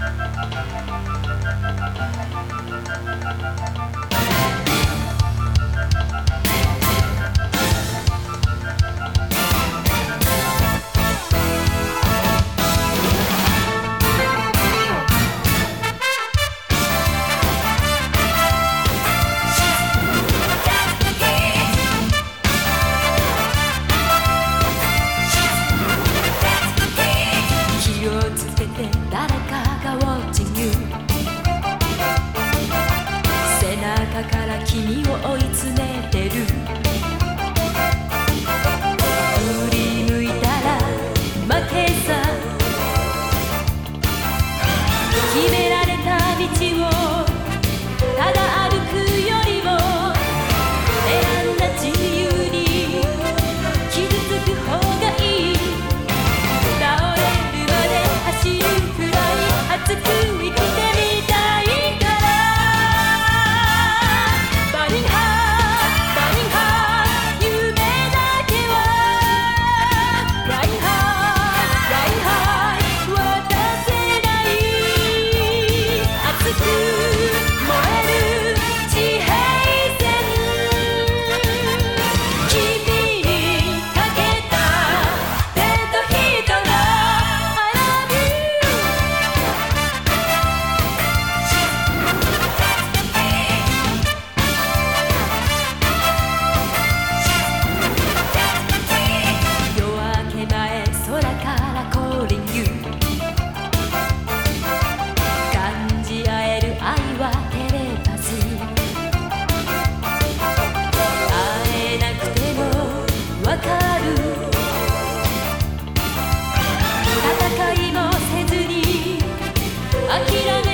Thank you. 君を追いつ mírame.